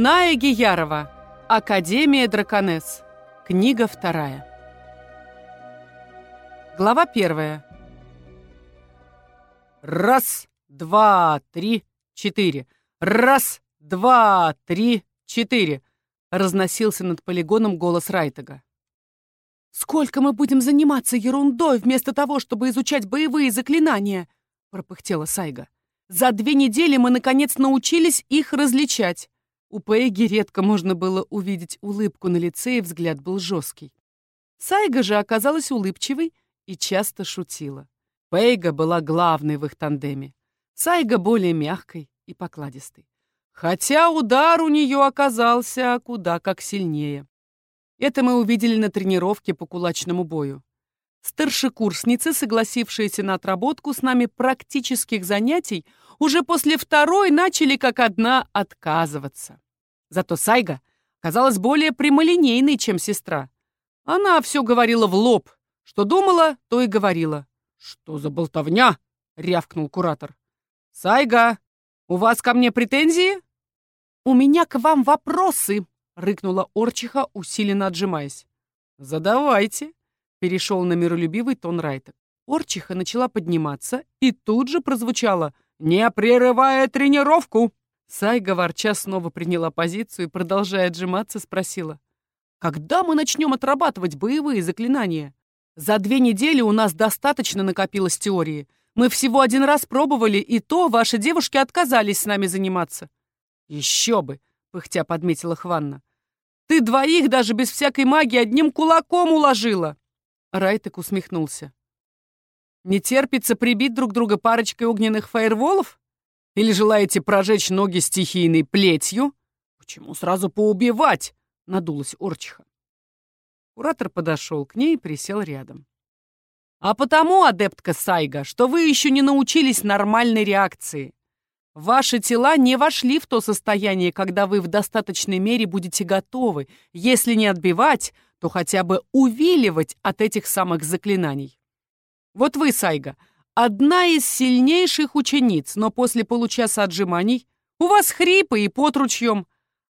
Ная Гиярова. Академия Драконесс. Книга вторая. Глава первая. Раз, два, три, четыре. Раз, два, три, четыре. Разносился над полигоном голос Райтага. «Сколько мы будем заниматься ерундой вместо того, чтобы изучать боевые заклинания?» — пропыхтела Сайга. «За две недели мы, наконец, научились их различать». У Пейги редко можно было увидеть улыбку на лице, и взгляд был жесткий. Сайга же оказалась улыбчивой и часто шутила. Пейга была главной в их тандеме. Сайга более мягкой и покладистой. Хотя удар у нее оказался куда как сильнее. Это мы увидели на тренировке по кулачному бою. Старшекурсницы, согласившиеся на отработку с нами практических занятий, уже после второй начали как одна отказываться. Зато Сайга казалась более прямолинейной, чем сестра. Она все говорила в лоб. Что думала, то и говорила. «Что за болтовня?» — рявкнул куратор. «Сайга, у вас ко мне претензии?» «У меня к вам вопросы!» — рыкнула Орчиха, усиленно отжимаясь. «Задавайте!» — перешел на миролюбивый тон Райта. Орчиха начала подниматься, и тут же прозвучало «Не прерывая тренировку!» Сайга, ворча, снова приняла позицию и, продолжая отжиматься, спросила. «Когда мы начнем отрабатывать боевые заклинания? За две недели у нас достаточно накопилось теории. Мы всего один раз пробовали, и то ваши девушки отказались с нами заниматься. «Еще бы!» — пыхтя подметила Хванна. «Ты двоих даже без всякой магии одним кулаком уложила!» Райтек усмехнулся. «Не терпится прибить друг друга парочкой огненных фаерволов? Или желаете прожечь ноги стихийной плетью? Почему сразу поубивать?» — надулась Орчиха. Куратор подошел к ней и присел рядом. «А потому, адептка Сайга, что вы еще не научились нормальной реакции. Ваши тела не вошли в то состояние, когда вы в достаточной мере будете готовы, если не отбивать, то хотя бы увиливать от этих самых заклинаний. Вот вы, Сайга, одна из сильнейших учениц, но после получаса отжиманий у вас хрипы и пот ручьем.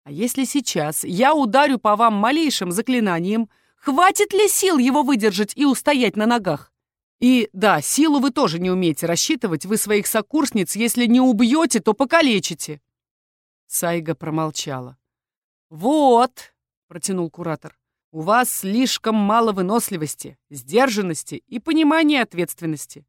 А если сейчас я ударю по вам малейшим заклинанием, хватит ли сил его выдержать и устоять на ногах? И да, силу вы тоже не умеете рассчитывать. Вы своих сокурсниц, если не убьете, то покалечите. Сайга промолчала. «Вот», — протянул куратор, — «у вас слишком мало выносливости, сдержанности и понимания ответственности.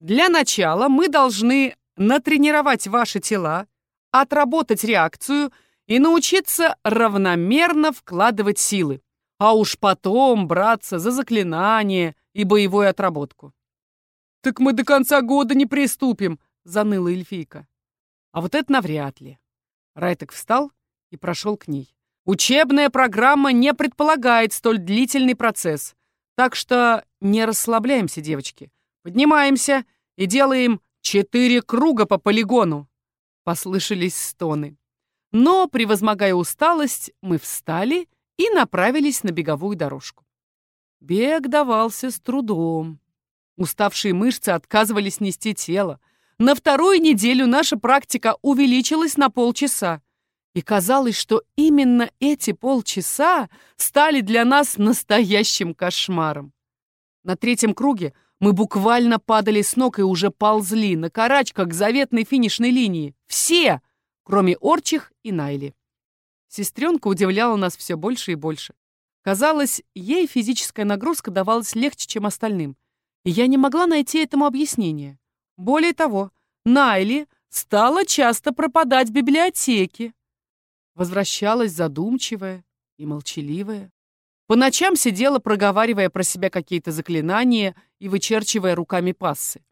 Для начала мы должны натренировать ваши тела, отработать реакцию и научиться равномерно вкладывать силы, а уж потом браться за заклинания, и боевую отработку. «Так мы до конца года не приступим», — заныла эльфийка. «А вот это навряд ли». Райтек встал и прошел к ней. «Учебная программа не предполагает столь длительный процесс, так что не расслабляемся, девочки. Поднимаемся и делаем четыре круга по полигону». Послышались стоны. Но, превозмогая усталость, мы встали и направились на беговую дорожку. Бег давался с трудом. Уставшие мышцы отказывались нести тело. На вторую неделю наша практика увеличилась на полчаса. И казалось, что именно эти полчаса стали для нас настоящим кошмаром. На третьем круге мы буквально падали с ног и уже ползли на карачках к заветной финишной линии. Все, кроме Орчих и Найли. Сестренка удивляла нас все больше и больше. Казалось, ей физическая нагрузка давалась легче, чем остальным. И я не могла найти этому объяснение. Более того, Найли стала часто пропадать в библиотеке. Возвращалась задумчивая и молчаливая. По ночам сидела, проговаривая про себя какие-то заклинания и вычерчивая руками пассы.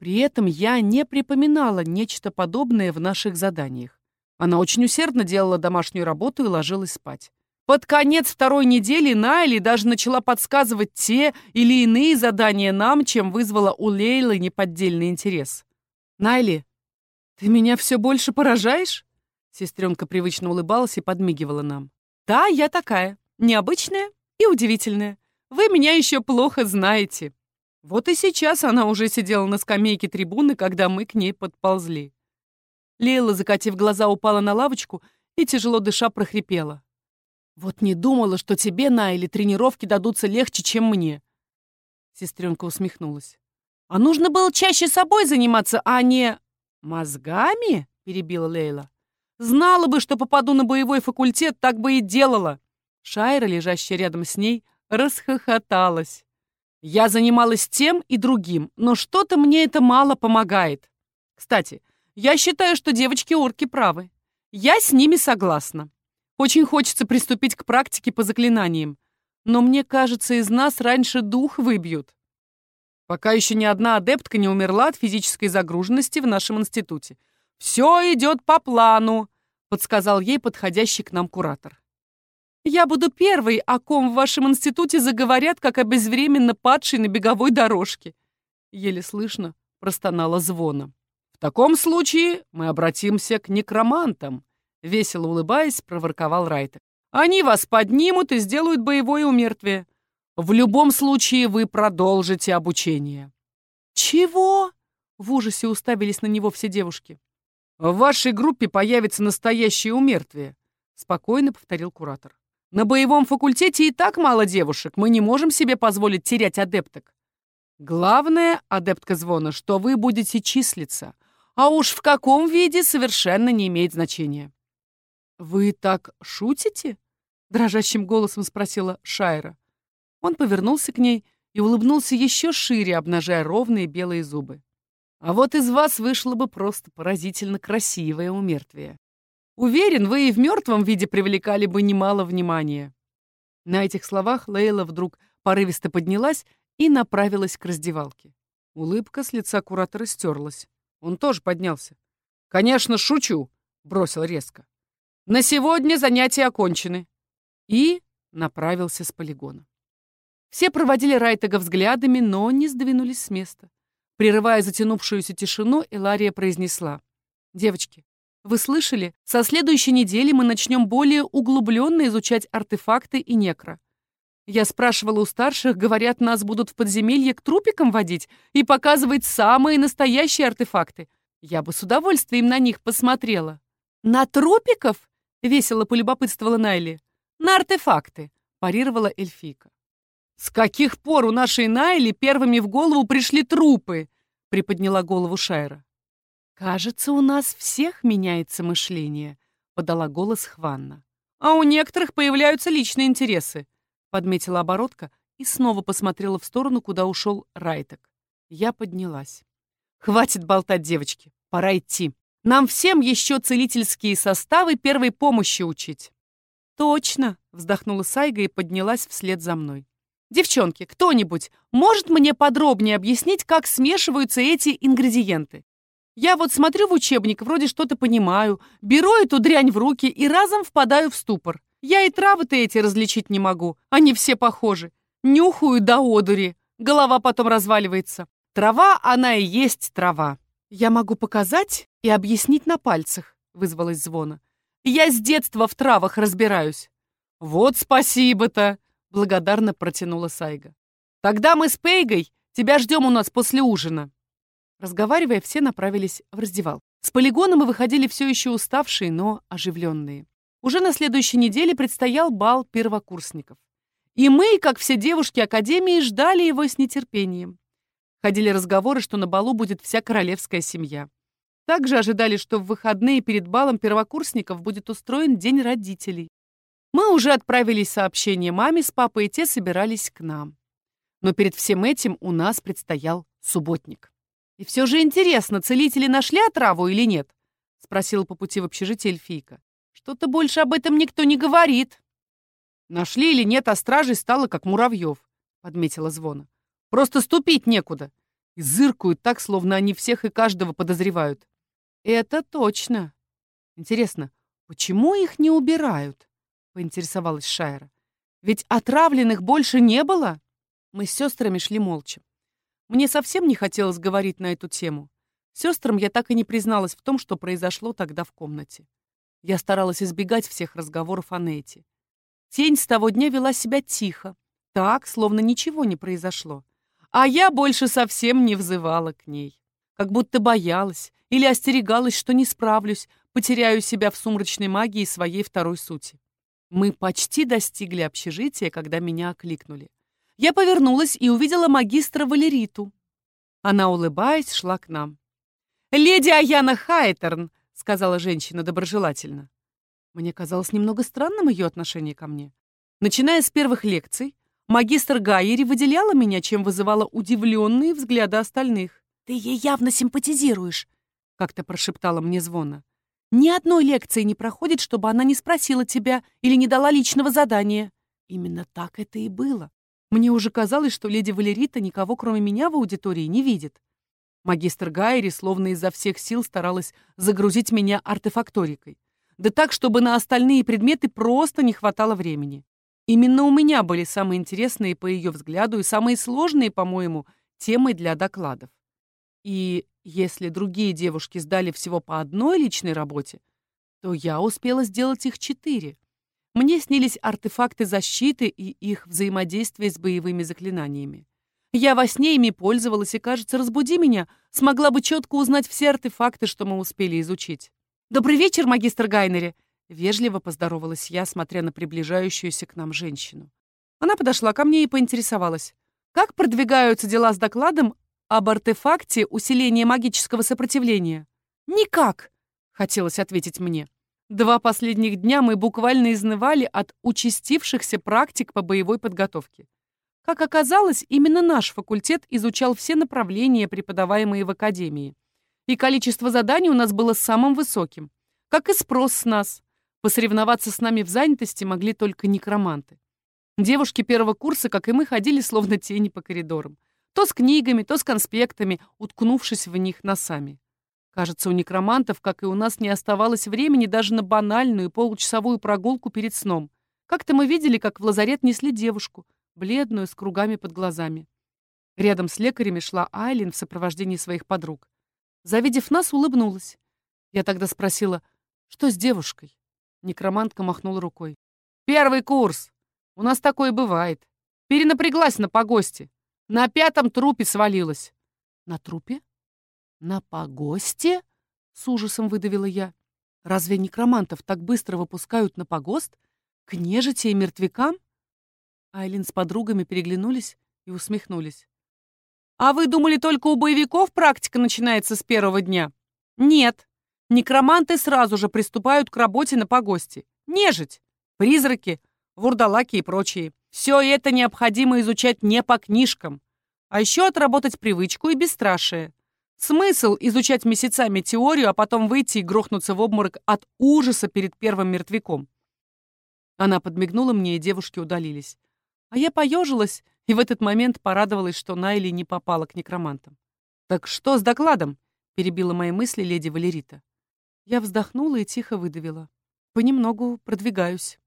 При этом я не припоминала нечто подобное в наших заданиях. Она очень усердно делала домашнюю работу и ложилась спать. Под конец второй недели Найли даже начала подсказывать те или иные задания нам, чем вызвала у Лейлы неподдельный интерес. «Найли, ты меня все больше поражаешь?» Сестренка привычно улыбалась и подмигивала нам. «Да, я такая. Необычная и удивительная. Вы меня еще плохо знаете». Вот и сейчас она уже сидела на скамейке трибуны, когда мы к ней подползли. Лейла, закатив глаза, упала на лавочку и, тяжело дыша, прохрипела. «Вот не думала, что тебе, на или тренировки дадутся легче, чем мне». Сестренка усмехнулась. «А нужно было чаще собой заниматься, а не...» «Мозгами?» — перебила Лейла. «Знала бы, что попаду на боевой факультет, так бы и делала». Шайра, лежащая рядом с ней, расхохоталась. «Я занималась тем и другим, но что-то мне это мало помогает. Кстати, я считаю, что девочки-орки правы. Я с ними согласна. Очень хочется приступить к практике по заклинаниям. Но мне кажется, из нас раньше дух выбьют. Пока еще ни одна адептка не умерла от физической загруженности в нашем институте. «Все идет по плану», — подсказал ей подходящий к нам куратор. «Я буду первой, о ком в вашем институте заговорят, как о безвременно падшей на беговой дорожке», — еле слышно простонала звона. «В таком случае мы обратимся к некромантам», — весело улыбаясь, проворковал Райтер. «Они вас поднимут и сделают боевое умертвие. В любом случае вы продолжите обучение». «Чего?» — в ужасе уставились на него все девушки. «В вашей группе появится настоящее умертвие», — спокойно повторил куратор. «На боевом факультете и так мало девушек, мы не можем себе позволить терять адепток. Главное, адептка звона, что вы будете числиться, а уж в каком виде совершенно не имеет значения. «Вы так шутите?» — дрожащим голосом спросила Шайра. Он повернулся к ней и улыбнулся еще шире, обнажая ровные белые зубы. «А вот из вас вышло бы просто поразительно красивое умертвие. Уверен, вы и в мертвом виде привлекали бы немало внимания». На этих словах Лейла вдруг порывисто поднялась и направилась к раздевалке. Улыбка с лица куратора стерлась. Он тоже поднялся. «Конечно, шучу!» — бросил резко. «На сегодня занятия окончены!» И направился с полигона. Все проводили Райтага взглядами, но не сдвинулись с места. Прерывая затянувшуюся тишину, Элария произнесла. «Девочки, вы слышали? Со следующей недели мы начнем более углубленно изучать артефакты и некро. Я спрашивала у старших, говорят, нас будут в подземелье к трупикам водить и показывать самые настоящие артефакты. Я бы с удовольствием на них посмотрела. На трупиков? Весело полюбопытствовала Найли. На артефакты, парировала эльфийка. С каких пор у нашей Найли первыми в голову пришли трупы? Приподняла голову Шайра. Кажется, у нас всех меняется мышление, подала голос Хванна. А у некоторых появляются личные интересы подметила оборотка и снова посмотрела в сторону, куда ушел Райтек. Я поднялась. «Хватит болтать, девочки, пора идти. Нам всем еще целительские составы первой помощи учить». «Точно», — вздохнула Сайга и поднялась вслед за мной. «Девчонки, кто-нибудь может мне подробнее объяснить, как смешиваются эти ингредиенты? Я вот смотрю в учебник, вроде что-то понимаю, беру эту дрянь в руки и разом впадаю в ступор. Я и травы-то эти различить не могу, они все похожи. Нюхаю до одури, голова потом разваливается. Трава, она и есть трава. Я могу показать и объяснить на пальцах, вызвалась звона. Я с детства в травах разбираюсь. Вот спасибо-то, благодарно протянула Сайга. Тогда мы с Пейгой тебя ждем у нас после ужина. Разговаривая, все направились в раздевал. С полигона мы выходили все еще уставшие, но оживленные. Уже на следующей неделе предстоял бал первокурсников. И мы, как все девушки Академии, ждали его с нетерпением. Ходили разговоры, что на балу будет вся королевская семья. Также ожидали, что в выходные перед балом первокурсников будет устроен День родителей. Мы уже отправили сообщение маме с папой, и те собирались к нам. Но перед всем этим у нас предстоял субботник. «И все же интересно, целители нашли отраву или нет?» — спросила по пути в общежитие эльфийка. Что-то больше об этом никто не говорит. Нашли или нет, а стражей стало как муравьев, подметила Звона. Просто ступить некуда. И зыркают так, словно они всех и каждого подозревают. Это точно. Интересно, почему их не убирают? Поинтересовалась Шайра. Ведь отравленных больше не было? Мы с сестрами шли молча. Мне совсем не хотелось говорить на эту тему. Сестрам я так и не призналась в том, что произошло тогда в комнате. Я старалась избегать всех разговоров о Нете. Тень с того дня вела себя тихо, так, словно ничего не произошло. А я больше совсем не взывала к ней. Как будто боялась или остерегалась, что не справлюсь, потеряю себя в сумрачной магии своей второй сути. Мы почти достигли общежития, когда меня окликнули. Я повернулась и увидела магистра Валериту. Она, улыбаясь, шла к нам. «Леди Аяна Хайтерн», — сказала женщина доброжелательно. Мне казалось немного странным ее отношение ко мне. Начиная с первых лекций, магистр Гайери выделяла меня, чем вызывала удивленные взгляды остальных. «Ты ей явно симпатизируешь», — как-то прошептала мне звона. «Ни одной лекции не проходит, чтобы она не спросила тебя или не дала личного задания». Именно так это и было. Мне уже казалось, что леди Валерита никого, кроме меня, в аудитории не видит. Магистр Гайри словно изо всех сил старалась загрузить меня артефакторикой. Да так, чтобы на остальные предметы просто не хватало времени. Именно у меня были самые интересные, по ее взгляду, и самые сложные, по-моему, темы для докладов. И если другие девушки сдали всего по одной личной работе, то я успела сделать их четыре. Мне снились артефакты защиты и их взаимодействие с боевыми заклинаниями. Я во сне ими пользовалась, и, кажется, разбуди меня, смогла бы четко узнать все артефакты, что мы успели изучить. «Добрый вечер, магистр Гайнери!» Вежливо поздоровалась я, смотря на приближающуюся к нам женщину. Она подошла ко мне и поинтересовалась. «Как продвигаются дела с докладом об артефакте усиления магического сопротивления?» «Никак!» — хотелось ответить мне. Два последних дня мы буквально изнывали от участившихся практик по боевой подготовке. Как оказалось, именно наш факультет изучал все направления, преподаваемые в академии. И количество заданий у нас было самым высоким. Как и спрос с нас. Посоревноваться с нами в занятости могли только некроманты. Девушки первого курса, как и мы, ходили словно тени по коридорам. То с книгами, то с конспектами, уткнувшись в них носами. Кажется, у некромантов, как и у нас, не оставалось времени даже на банальную получасовую прогулку перед сном. Как-то мы видели, как в лазарет несли девушку, бледную, с кругами под глазами. Рядом с лекарями шла Айлин в сопровождении своих подруг. Завидев нас, улыбнулась. Я тогда спросила, что с девушкой? Некромантка махнула рукой. «Первый курс! У нас такое бывает. Перенапряглась на погосте. На пятом трупе свалилась». «На трупе?» «На погосте?» — с ужасом выдавила я. «Разве некромантов так быстро выпускают на погост? К нежити и мертвякам?» Айлин с подругами переглянулись и усмехнулись. «А вы думали, только у боевиков практика начинается с первого дня?» «Нет. Некроманты сразу же приступают к работе на погосте. Нежить, призраки, вурдалаки и прочие. Все это необходимо изучать не по книжкам, а еще отработать привычку и бесстрашие. Смысл изучать месяцами теорию, а потом выйти и грохнуться в обморок от ужаса перед первым мертвяком. Она подмигнула мне, и девушки удалились. А я поежилась и в этот момент порадовалась, что Найли не попала к некромантам. «Так что с докладом?» — перебила мои мысли леди Валерита. Я вздохнула и тихо выдавила. «Понемногу продвигаюсь».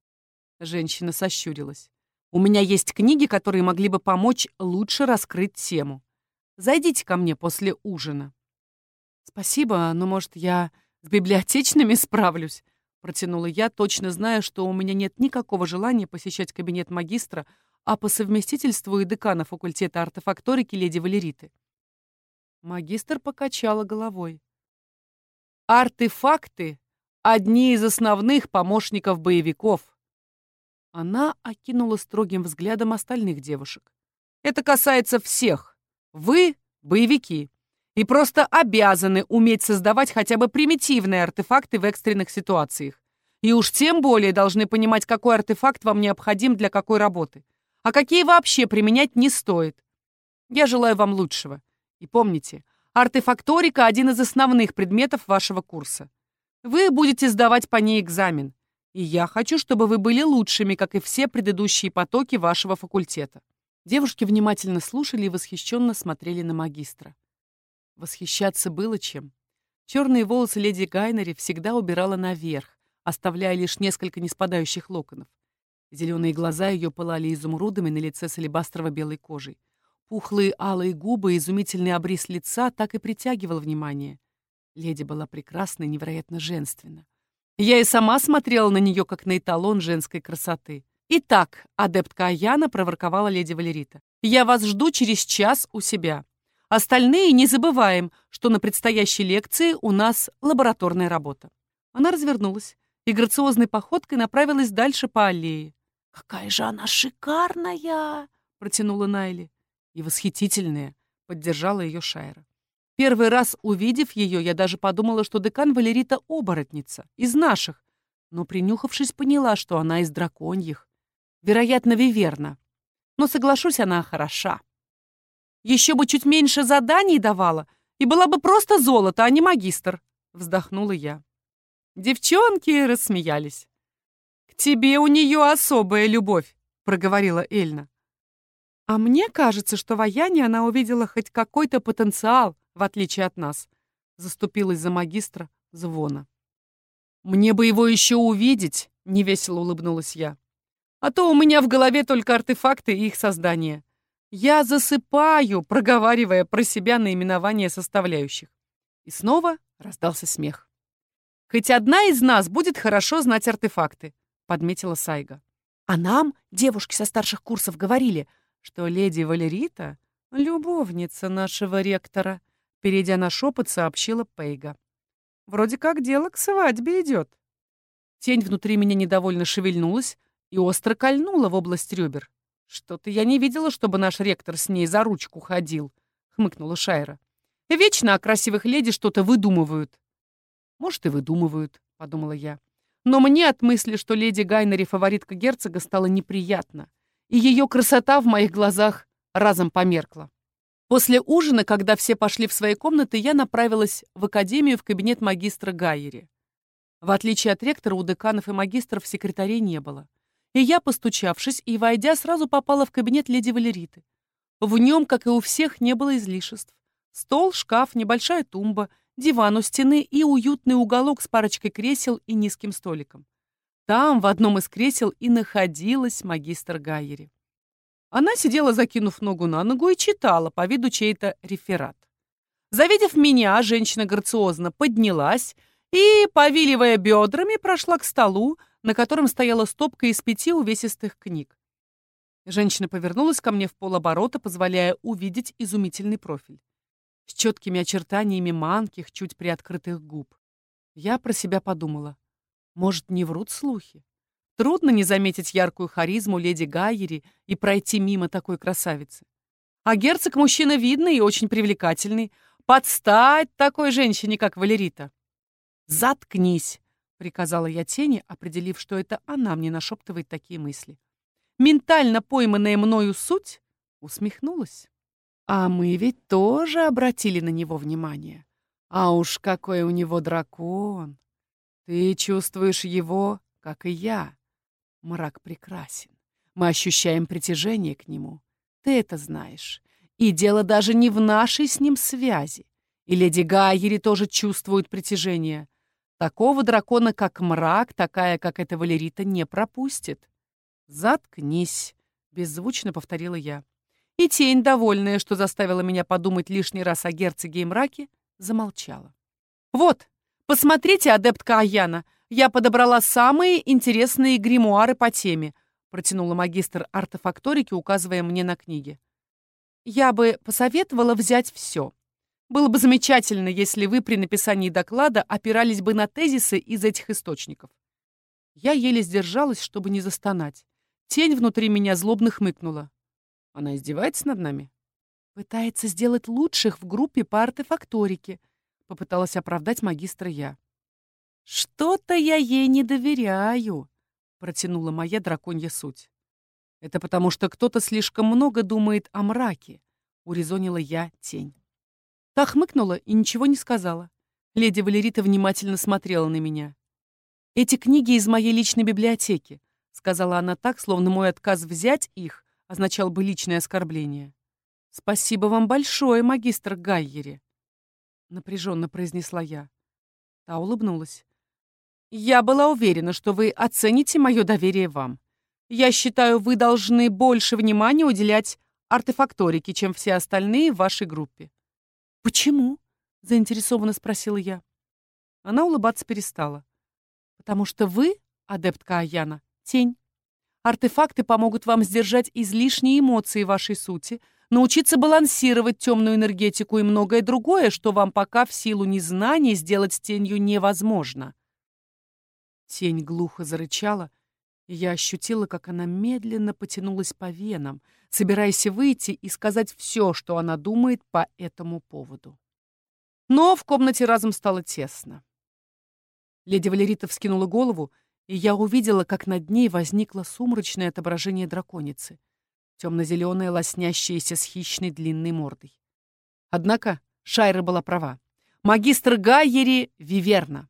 Женщина сощурилась. «У меня есть книги, которые могли бы помочь лучше раскрыть тему. Зайдите ко мне после ужина». «Спасибо, но, может, я с библиотечными справлюсь?» Протянула я, точно зная, что у меня нет никакого желания посещать кабинет магистра, а по совместительству и декана факультета артефакторики леди Валериты. Магистр покачала головой. «Артефакты — одни из основных помощников боевиков». Она окинула строгим взглядом остальных девушек. «Это касается всех. Вы — боевики, и просто обязаны уметь создавать хотя бы примитивные артефакты в экстренных ситуациях. И уж тем более должны понимать, какой артефакт вам необходим для какой работы, а какие вообще применять не стоит. Я желаю вам лучшего. И помните, артефакторика — один из основных предметов вашего курса. Вы будете сдавать по ней экзамен. И я хочу, чтобы вы были лучшими, как и все предыдущие потоки вашего факультета. Девушки внимательно слушали и восхищенно смотрели на магистра. Восхищаться было чем. Черные волосы леди Гайнери всегда убирала наверх, оставляя лишь несколько неспадающих локонов. Зеленые глаза ее пылали изумрудами на лице с алебастрово-белой кожей. Пухлые алые губы и изумительный обрис лица так и притягивал внимание. Леди была прекрасна и невероятно женственна. Я и сама смотрела на нее, как на эталон женской красоты. «Итак, адептка Аяна», — проворковала леди Валерита, «я вас жду через час у себя. Остальные не забываем, что на предстоящей лекции у нас лабораторная работа». Она развернулась и грациозной походкой направилась дальше по аллее. «Какая же она шикарная!» — протянула Найли. «И восхитительная!» — поддержала ее Шайра. Первый раз увидев ее, я даже подумала, что декан Валерита — оборотница, из наших, но, принюхавшись, поняла, что она из драконьих. Вероятно, Виверна. Но, соглашусь, она хороша. Еще бы чуть меньше заданий давала, и была бы просто золото, а не магистр, вздохнула я. Девчонки рассмеялись. «К тебе у нее особая любовь», — проговорила Эльна. «А мне кажется, что в Аяне она увидела хоть какой-то потенциал, в отличие от нас», — заступилась за магистра Звона. «Мне бы его еще увидеть», — невесело улыбнулась я. «А то у меня в голове только артефакты и их создание. Я засыпаю, проговаривая про себя наименование составляющих». И снова раздался смех. «Хоть одна из нас будет хорошо знать артефакты», — подметила Сайга. «А нам, девушки со старших курсов, говорили, что леди Валерита — любовница нашего ректора», — перейдя на шепот, сообщила Пейга. «Вроде как дело к свадьбе идет». Тень внутри меня недовольно шевельнулась и остро кольнула в область ребер. «Что-то я не видела, чтобы наш ректор с ней за ручку ходил», — хмыкнула Шайра. «Вечно о красивых леди что-то выдумывают». «Может, и выдумывают», — подумала я. Но мне от мысли, что леди Гайнери фаворитка герцога, стало неприятно, и ее красота в моих глазах разом померкла. После ужина, когда все пошли в свои комнаты, я направилась в академию в кабинет магистра Гайери. В отличие от ректора, у деканов и магистров секретарей не было. И я, постучавшись и войдя, сразу попала в кабинет леди Валериты. В нем, как и у всех, не было излишеств. Стол, шкаф, небольшая тумба — диван у стены и уютный уголок с парочкой кресел и низким столиком. Там, в одном из кресел, и находилась магистр Гайери. Она сидела, закинув ногу на ногу, и читала по виду чей-то реферат. Завидев меня, женщина грациозно поднялась и, повиливая бедрами, прошла к столу, на котором стояла стопка из пяти увесистых книг. Женщина повернулась ко мне в полоборота, позволяя увидеть изумительный профиль с четкими очертаниями манких, чуть приоткрытых губ. Я про себя подумала. Может, не врут слухи? Трудно не заметить яркую харизму леди Гайери и пройти мимо такой красавицы. А герцог мужчина видный и очень привлекательный. Подстать такой женщине, как Валерита. «Заткнись!» — приказала я тени, определив, что это она мне нашептывает такие мысли. Ментально пойманная мною суть усмехнулась. А мы ведь тоже обратили на него внимание. А уж какой у него дракон! Ты чувствуешь его, как и я. Мрак прекрасен. Мы ощущаем притяжение к нему. Ты это знаешь. И дело даже не в нашей с ним связи. И леди Гайери тоже чувствует притяжение. Такого дракона, как мрак, такая, как эта Валерита, не пропустит. «Заткнись», — беззвучно повторила я. И тень, довольная, что заставила меня подумать лишний раз о герцоге и мраке, замолчала. «Вот, посмотрите, адептка Аяна, я подобрала самые интересные гримуары по теме», протянула магистр артефакторики, указывая мне на книги. «Я бы посоветовала взять все. Было бы замечательно, если вы при написании доклада опирались бы на тезисы из этих источников». Я еле сдержалась, чтобы не застонать. Тень внутри меня злобно хмыкнула. Она издевается над нами? Пытается сделать лучших в группе по артефакторике. Попыталась оправдать магистра я. Что-то я ей не доверяю, протянула моя драконья суть. Это потому, что кто-то слишком много думает о мраке, урезонила я тень. Та хмыкнула и ничего не сказала. Леди Валерита внимательно смотрела на меня. «Эти книги из моей личной библиотеки», — сказала она так, словно мой отказ взять их означал бы личное оскорбление. «Спасибо вам большое, магистр Гайери», — напряженно произнесла я. Та улыбнулась. «Я была уверена, что вы оцените мое доверие вам. Я считаю, вы должны больше внимания уделять артефакторике, чем все остальные в вашей группе». «Почему?» — заинтересованно спросила я. Она улыбаться перестала. «Потому что вы, адептка Аяна, тень. Артефакты помогут вам сдержать излишние эмоции вашей сути, научиться балансировать темную энергетику и многое другое, что вам пока в силу незнания сделать с тенью невозможно. Тень глухо зарычала, и я ощутила, как она медленно потянулась по венам, собираясь выйти и сказать все, что она думает по этому поводу. Но в комнате разом стало тесно. Леди Валерита вскинула голову, и я увидела, как над ней возникло сумрачное отображение драконицы, темно-зеленое, лоснящееся с хищной длинной мордой. Однако Шайра была права. Магистр Гайери — Виверна.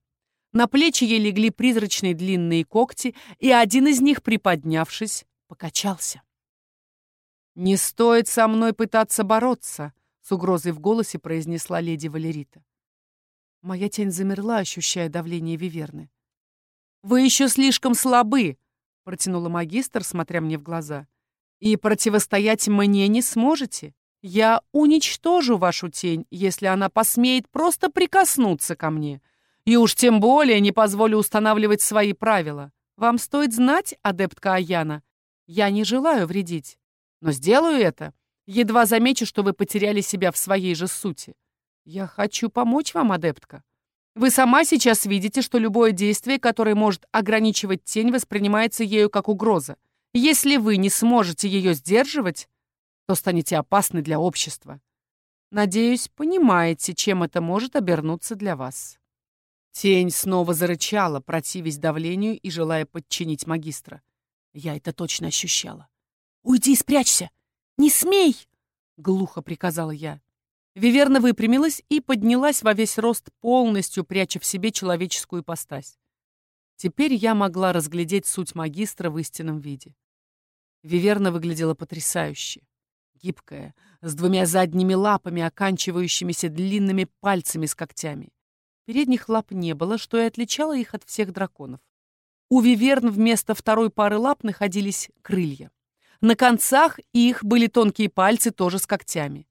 На плечи ей легли призрачные длинные когти, и один из них, приподнявшись, покачался. «Не стоит со мной пытаться бороться», — с угрозой в голосе произнесла леди Валерита. Моя тень замерла, ощущая давление Виверны. «Вы еще слишком слабы», — протянула магистр, смотря мне в глаза. «И противостоять мне не сможете. Я уничтожу вашу тень, если она посмеет просто прикоснуться ко мне. И уж тем более не позволю устанавливать свои правила. Вам стоит знать, адептка Аяна, я не желаю вредить. Но сделаю это, едва замечу, что вы потеряли себя в своей же сути. Я хочу помочь вам, адептка. Вы сама сейчас видите, что любое действие, которое может ограничивать тень, воспринимается ею как угроза. Если вы не сможете ее сдерживать, то станете опасны для общества. Надеюсь, понимаете, чем это может обернуться для вас. Тень снова зарычала, противясь давлению и желая подчинить магистра. Я это точно ощущала. «Уйди, спрячься! Не смей!» — глухо приказала я. Виверна выпрямилась и поднялась во весь рост, полностью пряча в себе человеческую ипостась. Теперь я могла разглядеть суть магистра в истинном виде. Виверна выглядела потрясающе. Гибкая, с двумя задними лапами, оканчивающимися длинными пальцами с когтями. Передних лап не было, что и отличало их от всех драконов. У виверн вместо второй пары лап находились крылья. На концах их были тонкие пальцы, тоже с когтями.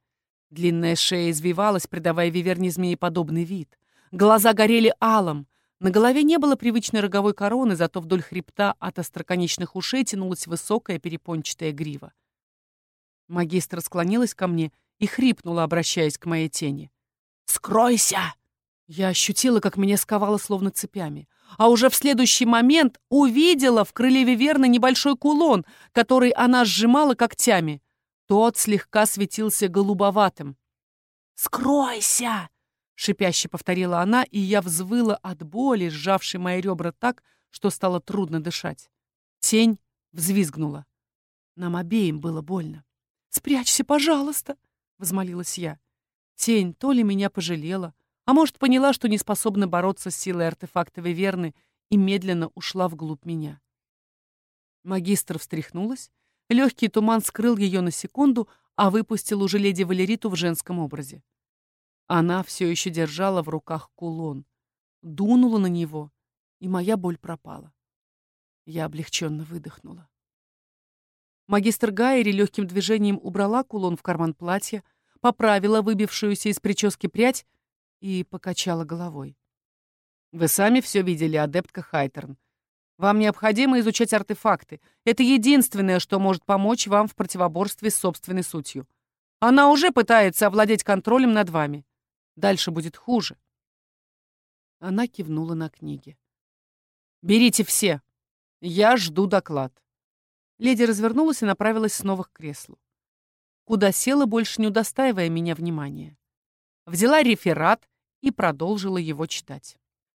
Длинная шея извивалась, придавая виверне змееподобный вид. Глаза горели алом. На голове не было привычной роговой короны, зато вдоль хребта от остроконечных ушей тянулась высокая перепончатая грива. Магистр склонилась ко мне и хрипнула, обращаясь к моей тени. «Скройся!» Я ощутила, как меня сковало словно цепями. А уже в следующий момент увидела в крыле Виверны небольшой кулон, который она сжимала когтями. Тот слегка светился голубоватым. «Скройся!» — шипяще повторила она, и я взвыла от боли, сжавшей мои ребра так, что стало трудно дышать. Тень взвизгнула. Нам обеим было больно. «Спрячься, пожалуйста!» — возмолилась я. Тень то ли меня пожалела, а может, поняла, что не способна бороться с силой артефакта Виверны и медленно ушла вглубь меня. Магистр встряхнулась, Легкий туман скрыл ее на секунду, а выпустил уже леди Валериту в женском образе. Она все еще держала в руках кулон, дунула на него, и моя боль пропала. Я облегченно выдохнула. Магистр Гайри легким движением убрала кулон в карман платья, поправила выбившуюся из прически прядь и покачала головой. «Вы сами все видели, адептка Хайтерн. Вам необходимо изучать артефакты. Это единственное, что может помочь вам в противоборстве с собственной сутью. Она уже пытается овладеть контролем над вами. Дальше будет хуже. Она кивнула на книги. «Берите все. Я жду доклад». Леди развернулась и направилась снова к креслу. Куда села, больше не удостаивая меня внимания. Взяла реферат и продолжила его читать.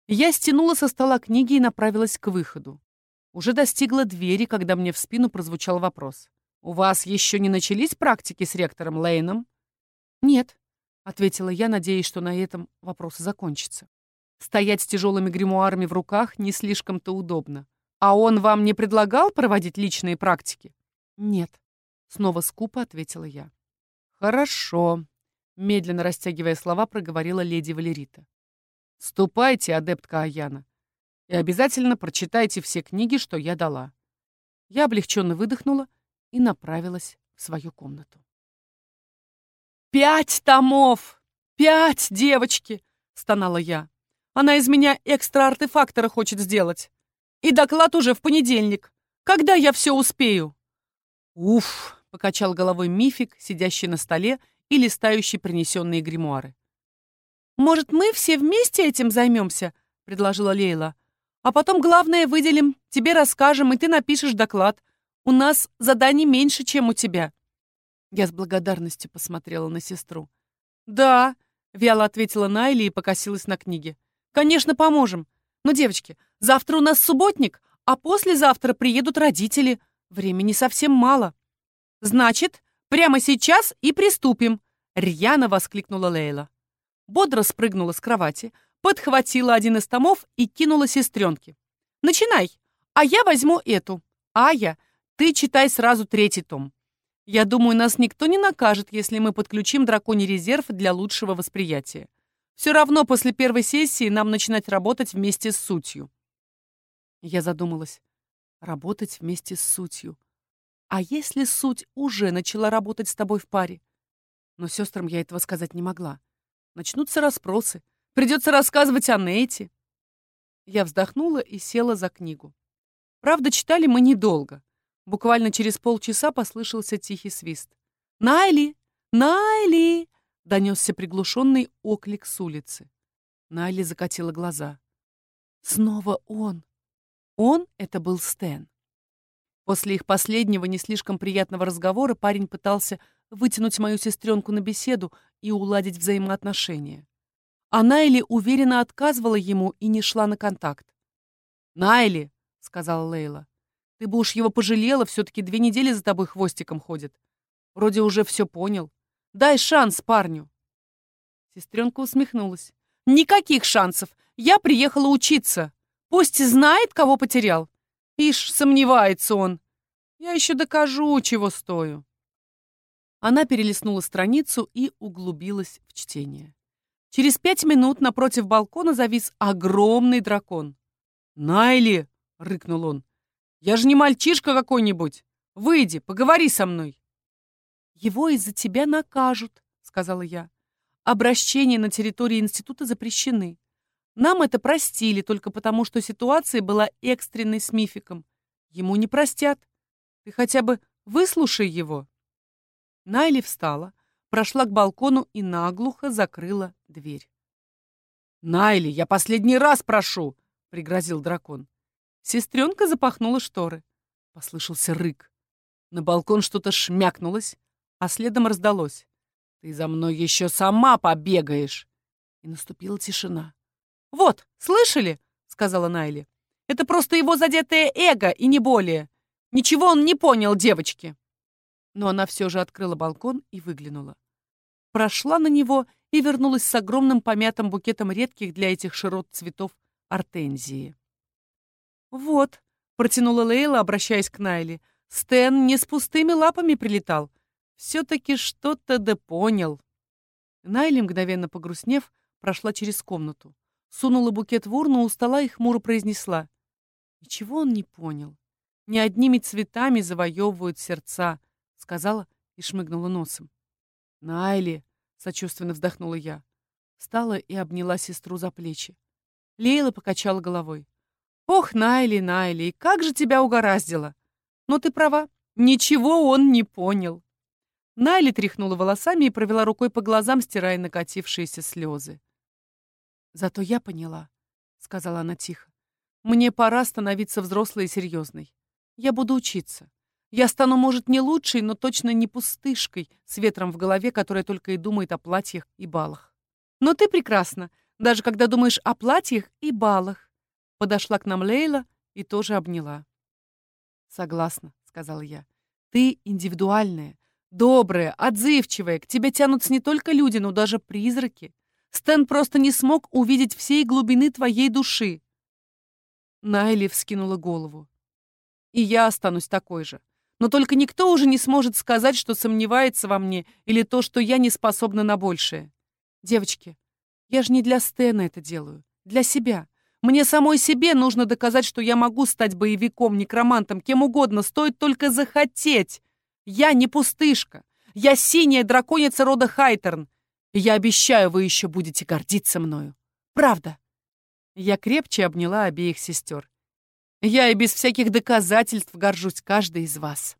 Я стянула со стола книги и направилась к выходу. Уже достигла двери, когда мне в спину прозвучал вопрос. «У вас еще не начались практики с ректором Лейном?» «Нет», — ответила я, надеясь, что на этом вопрос закончится. Стоять с тяжелыми гримуарами в руках не слишком-то удобно. «А он вам не предлагал проводить личные практики?» «Нет», — снова скупо ответила я. «Хорошо», — медленно растягивая слова, проговорила леди Валерита. Ступайте, адептка Аяна, и обязательно прочитайте все книги, что я дала. Я облегченно выдохнула и направилась в свою комнату. «Пять томов! Пять, девочки!» — стонала я. «Она из меня экстра-артефактора хочет сделать. И доклад уже в понедельник. Когда я все успею?» «Уф!» — покачал головой мифик, сидящий на столе и листающий принесенные гримуары. «Может, мы все вместе этим займемся?» — предложила Лейла. А потом, главное, выделим, тебе расскажем, и ты напишешь доклад. У нас заданий меньше, чем у тебя». Я с благодарностью посмотрела на сестру. «Да», — вяло ответила Найли и покосилась на книге. «Конечно, поможем. Но, девочки, завтра у нас субботник, а послезавтра приедут родители. Времени совсем мало». «Значит, прямо сейчас и приступим», — рьяно воскликнула Лейла. Бодро спрыгнула с кровати, подхватила один из томов и кинула сестренке. «Начинай, а я возьму эту. Ая, ты читай сразу третий том. Я думаю, нас никто не накажет, если мы подключим драконий резерв для лучшего восприятия. Все равно после первой сессии нам начинать работать вместе с сутью». Я задумалась. Работать вместе с сутью. А если суть уже начала работать с тобой в паре? Но сестрам я этого сказать не могла. Начнутся расспросы. Придется рассказывать о Нейте. Я вздохнула и села за книгу. Правда, читали мы недолго. Буквально через полчаса послышался тихий свист. «Найли! Найли!» — донесся приглушенный оклик с улицы. Найли закатила глаза. «Снова он!» Он — это был Стэн. После их последнего не слишком приятного разговора парень пытался вытянуть мою сестренку на беседу и уладить взаимоотношения. А Найли уверенно отказывала ему и не шла на контакт. «Найли», — сказала Лейла, — «ты бы уж его пожалела, все-таки две недели за тобой хвостиком ходит. Вроде уже все понял. Дай шанс парню». Сестренка усмехнулась. «Никаких шансов. Я приехала учиться. Пусть знает, кого потерял. Ишь, сомневается он. Я еще докажу, чего стою». Она перелистнула страницу и углубилась в чтение. Через пять минут напротив балкона завис огромный дракон. «Найли!» — рыкнул он. «Я же не мальчишка какой-нибудь! Выйди, поговори со мной!» «Его из-за тебя накажут», — сказала я. «Обращения на территории института запрещены. Нам это простили только потому, что ситуация была экстренной с мификом. Ему не простят. Ты хотя бы выслушай его». Найли встала, прошла к балкону и наглухо закрыла дверь. «Найли, я последний раз прошу!» — пригрозил дракон. Сестренка запахнула шторы. Послышался рык. На балкон что-то шмякнулось, а следом раздалось. «Ты за мной еще сама побегаешь!» И наступила тишина. «Вот, слышали?» — сказала Найли. «Это просто его задетое эго, и не более. Ничего он не понял, девочки!» Но она все же открыла балкон и выглянула прошла на него и вернулась с огромным помятым букетом редких для этих широт цветов артензии. «Вот», — протянула Лейла, обращаясь к Найли, — «Стэн не с пустыми лапами прилетал. Все-таки что-то да понял». Найли, мгновенно погрустнев, прошла через комнату, сунула букет в урну у стола и хмуро произнесла. «Ничего он не понял. Не одними цветами завоевывают сердца», — сказала и шмыгнула носом. «Найли!» — сочувственно вздохнула я. Встала и обняла сестру за плечи. Лейла покачала головой. «Ох, Найли, Найли, как же тебя угораздило!» «Но ты права, ничего он не понял!» Найли тряхнула волосами и провела рукой по глазам, стирая накатившиеся слезы. «Зато я поняла», — сказала она тихо. «Мне пора становиться взрослой и серьезной. Я буду учиться. Я стану, может, не лучшей, но точно не пустышкой, с ветром в голове, которая только и думает о платьях и балах. Но ты прекрасна, даже когда думаешь о платьях и балах. Подошла к нам Лейла и тоже обняла. Согласна, сказала я. Ты индивидуальная, добрая, отзывчивая. К тебе тянутся не только люди, но даже призраки. Стэн просто не смог увидеть всей глубины твоей души. Найли вскинула голову. И я останусь такой же. Но только никто уже не сможет сказать, что сомневается во мне или то, что я не способна на большее. Девочки, я же не для Стэна это делаю. Для себя. Мне самой себе нужно доказать, что я могу стать боевиком, некромантом, кем угодно, стоит только захотеть. Я не пустышка. Я синяя драконица рода Хайтерн. Я обещаю, вы еще будете гордиться мною. Правда. Я крепче обняла обеих сестер. Я и без всяких доказательств горжусь каждой из вас.